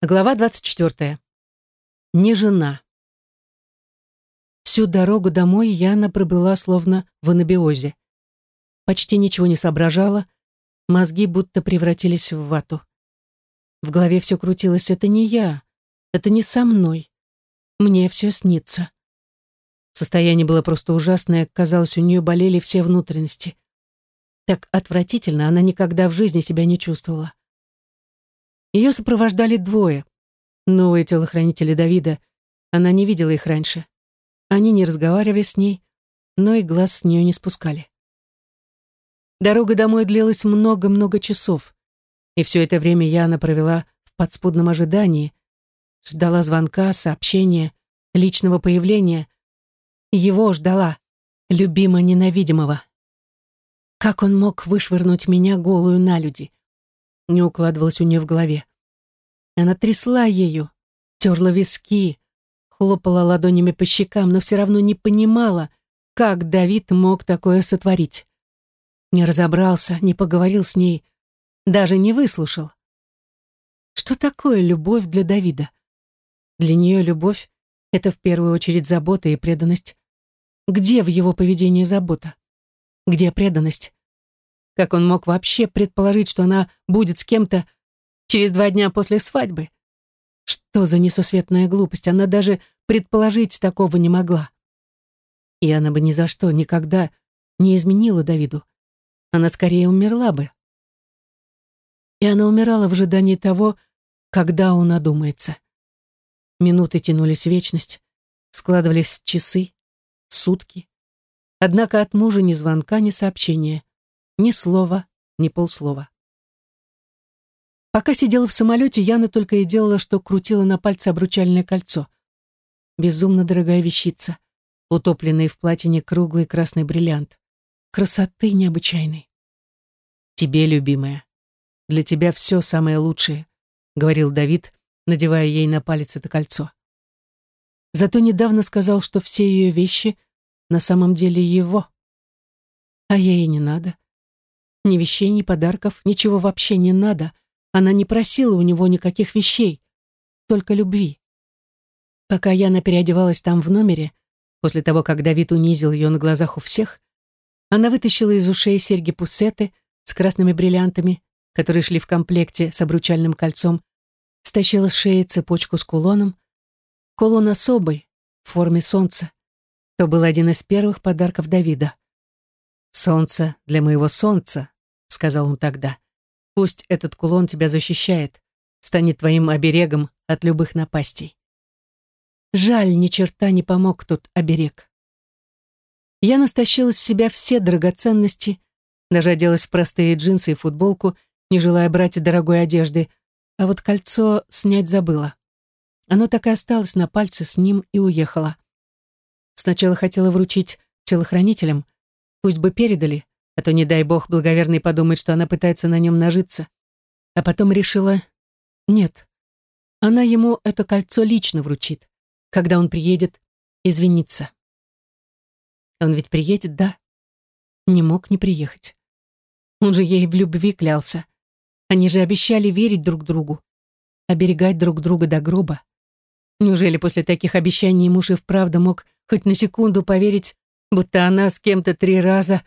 Глава 24. Не жена. Всю дорогу домой Яна пробыла словно в анабиозе. Почти ничего не соображала, мозги будто превратились в вату. В голове все крутилось «это не я, это не со мной, мне все снится». Состояние было просто ужасное, казалось, у нее болели все внутренности. Так отвратительно она никогда в жизни себя не чувствовала. Ее сопровождали двое. Новые телохранители Давида. Она не видела их раньше. Они не разговаривали с ней, но и глаз с нее не спускали. Дорога домой длилась много-много часов, и все это время Яна провела в подспудном ожидании, ждала звонка, сообщения, личного появления. Его ждала, любимо ненавидимого. Как он мог вышвырнуть меня голую на люди? Не укладывалось у нее в голове. Она трясла ею, терла виски, хлопала ладонями по щекам, но все равно не понимала, как Давид мог такое сотворить. Не разобрался, не поговорил с ней, даже не выслушал. Что такое любовь для Давида? Для нее любовь — это в первую очередь забота и преданность. Где в его поведении забота? Где преданность? Как он мог вообще предположить, что она будет с кем-то через два дня после свадьбы? Что за несусветная глупость? Она даже предположить такого не могла. И она бы ни за что, никогда не изменила Давиду. Она скорее умерла бы. И она умирала в ожидании того, когда он одумается. Минуты тянулись в вечность, складывались в часы, сутки. Однако от мужа ни звонка, ни сообщения. Ни слова, ни полслова. Пока сидела в самолете, Яна только и делала, что крутила на пальце обручальное кольцо. Безумно дорогая вещица, утопленный в платине круглый красный бриллиант. Красоты необычайной. «Тебе, любимая, для тебя все самое лучшее», — говорил Давид, надевая ей на палец это кольцо. Зато недавно сказал, что все ее вещи на самом деле его. А ей не надо. Ни вещей, ни подарков, ничего вообще не надо. Она не просила у него никаких вещей, только любви. Пока Яна переодевалась там в номере, после того, как Давид унизил ее на глазах у всех, она вытащила из ушей серьги-пуссеты с красными бриллиантами, которые шли в комплекте с обручальным кольцом, стащила с шеи цепочку с кулоном. Кулон особый, в форме солнца. То был один из первых подарков Давида. «Солнце для моего солнца», — сказал он тогда. «Пусть этот кулон тебя защищает, станет твоим оберегом от любых напастей». Жаль, ни черта не помог тот оберег. Я настащила с себя все драгоценности, даже оделась в простые джинсы и футболку, не желая брать дорогой одежды, а вот кольцо снять забыла. Оно так и осталось на пальце с ним и уехало. Сначала хотела вручить телохранителям, Пусть бы передали, а то, не дай бог, благоверный подумает, что она пытается на нем нажиться. А потом решила, нет, она ему это кольцо лично вручит, когда он приедет извиниться. Он ведь приедет, да? Не мог не приехать. Он же ей в любви клялся. Они же обещали верить друг другу, оберегать друг друга до гроба. Неужели после таких обещаний муж и вправду мог хоть на секунду поверить, будто она с кем-то три раза.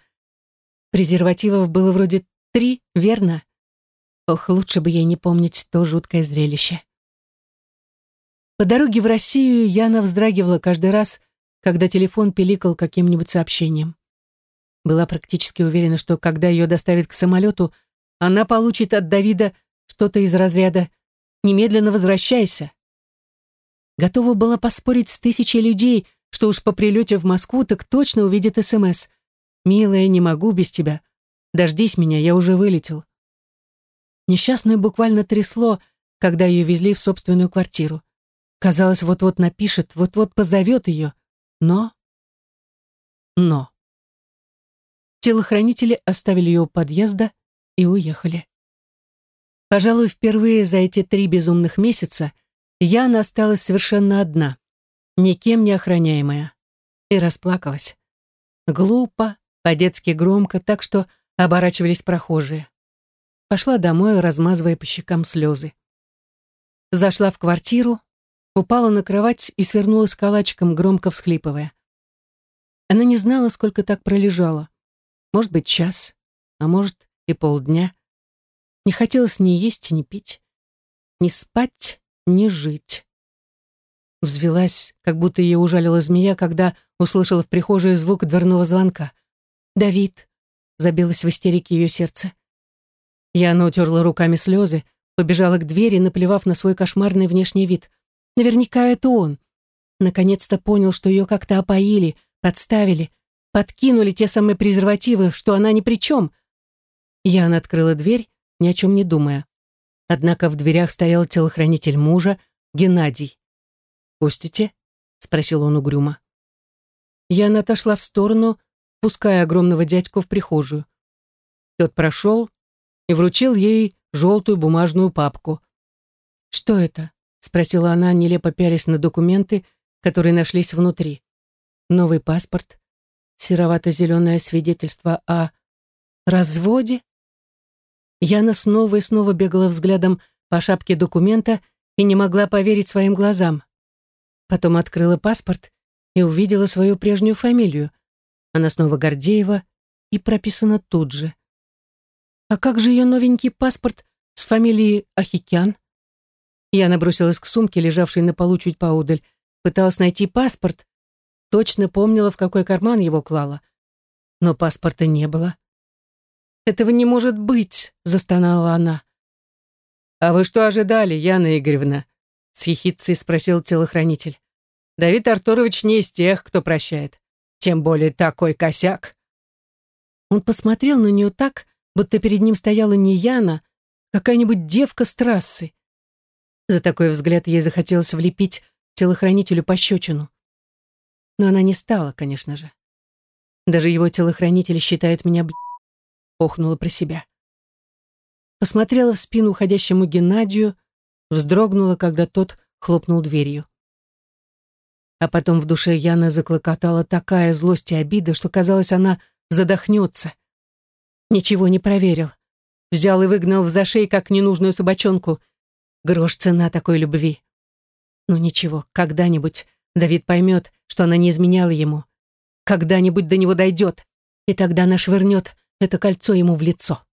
Презервативов было вроде три, верно? Ох, лучше бы ей не помнить то жуткое зрелище. По дороге в Россию Яна вздрагивала каждый раз, когда телефон пиликал каким-нибудь сообщением. Была практически уверена, что когда ее доставят к самолету, она получит от Давида что-то из разряда «немедленно возвращайся». Готова была поспорить с тысячей людей, что уж по прилете в Москву так точно увидит СМС. «Милая, не могу без тебя. Дождись меня, я уже вылетел». Несчастную буквально трясло, когда ее везли в собственную квартиру. Казалось, вот-вот напишет, вот-вот позовет ее. Но... Но... Телохранители оставили ее у подъезда и уехали. Пожалуй, впервые за эти три безумных месяца Яна осталась совершенно одна никем не охраняемая, и расплакалась. Глупо, по-детски громко, так что оборачивались прохожие. Пошла домой, размазывая по щекам слезы. зашла в квартиру, упала на кровать и свернулась калачиком, громко всхлипывая. Она не знала, сколько так пролежала. Может быть, час, а может и полдня. Не хотелось ни есть, ни пить, ни спать, ни жить. Взвелась, как будто ее ужалила змея, когда услышала в прихожей звук дверного звонка. «Давид!» — забилось в истерике ее сердце. Яна утерла руками слезы, побежала к двери, наплевав на свой кошмарный внешний вид. Наверняка это он. Наконец-то понял, что ее как-то опоили, подставили, подкинули те самые презервативы, что она ни при чем. Яна открыла дверь, ни о чем не думая. Однако в дверях стоял телохранитель мужа, Геннадий. «Пустите?» — спросил он угрюмо. Яна отошла в сторону, пуская огромного дядьку в прихожую. Тот прошел и вручил ей желтую бумажную папку. «Что это?» — спросила она, нелепо пялись на документы, которые нашлись внутри. Новый паспорт, серовато-зеленое свидетельство о разводе. Яна снова и снова бегала взглядом по шапке документа и не могла поверить своим глазам. Потом открыла паспорт и увидела свою прежнюю фамилию. Она снова Гордеева и прописана тут же. А как же ее новенький паспорт с фамилией Ахикян? Я набросилась к сумке, лежавшей на полу чуть поодаль, пыталась найти паспорт, точно помнила, в какой карман его клала. Но паспорта не было. «Этого не может быть!» — застонала она. «А вы что ожидали, Яна Игоревна?» — с ехидцей спросил телохранитель. «Давид Артурович не из тех, кто прощает. Тем более такой косяк». Он посмотрел на нее так, будто перед ним стояла не Яна, а какая-нибудь девка с трассы. За такой взгляд ей захотелось влепить телохранителю пощечину. Но она не стала, конечно же. Даже его телохранитель считает меня б... охнула про себя. Посмотрела в спину уходящему Геннадию, вздрогнула, когда тот хлопнул дверью. А потом в душе Яна заклокотала такая злость и обида, что, казалось, она задохнется. Ничего не проверил. Взял и выгнал в зашей, как ненужную собачонку. Грош цена такой любви. Ну ничего, когда-нибудь Давид поймет, что она не изменяла ему. Когда-нибудь до него дойдет, и тогда нашвырнет это кольцо ему в лицо.